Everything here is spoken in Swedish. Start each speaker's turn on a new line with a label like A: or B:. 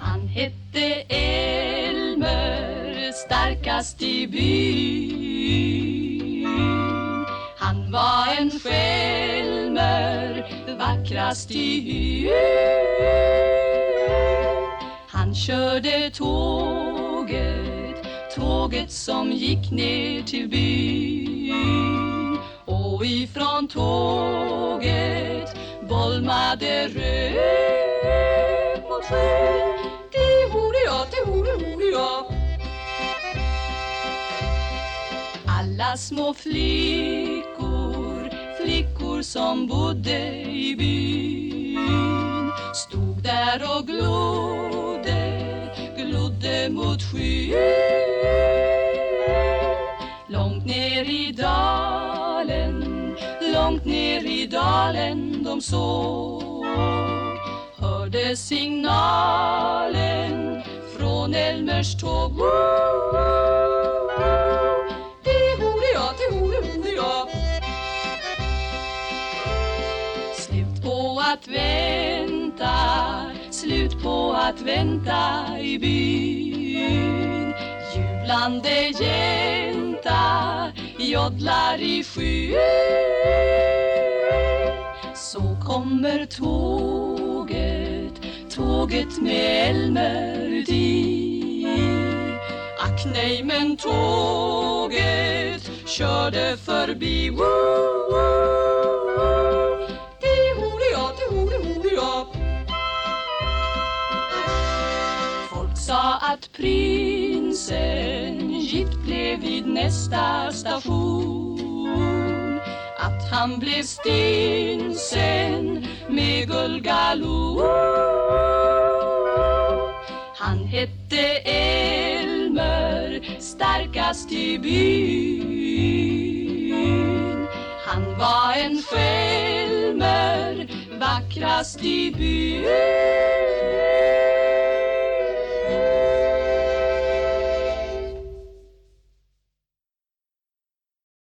A: Han hette Elmer, starkast i byn. Han var en skälmer, vackrast i hyn Han körde tåget, tåget som gick ner till byn. Och ifrån tåget bolmade rök mot sjön. Det vore jag, det vore, vore jag Alla små flickor, flickor som bodde i byn Stod där och glodde, glodde mot skyn Långt ner i dag ner i dalen de såg Hörde signalen från Elmers tåg. Det vore jag, det vore, jag. Slut på att vänta, slut på att vänta i byn. Jublande jänta joddlar i skyn kommer tåget, tåget med Elmer Ack nej men tåget körde förbi. Woo, woo, woo. Det vore jag, det vore, vore jag Folk sa att prinsen gift blev vid nästa station han blev stinsen med gullgalo Han hette Elmer, starkast i byn. Han var en skälmer, vackrast i byn.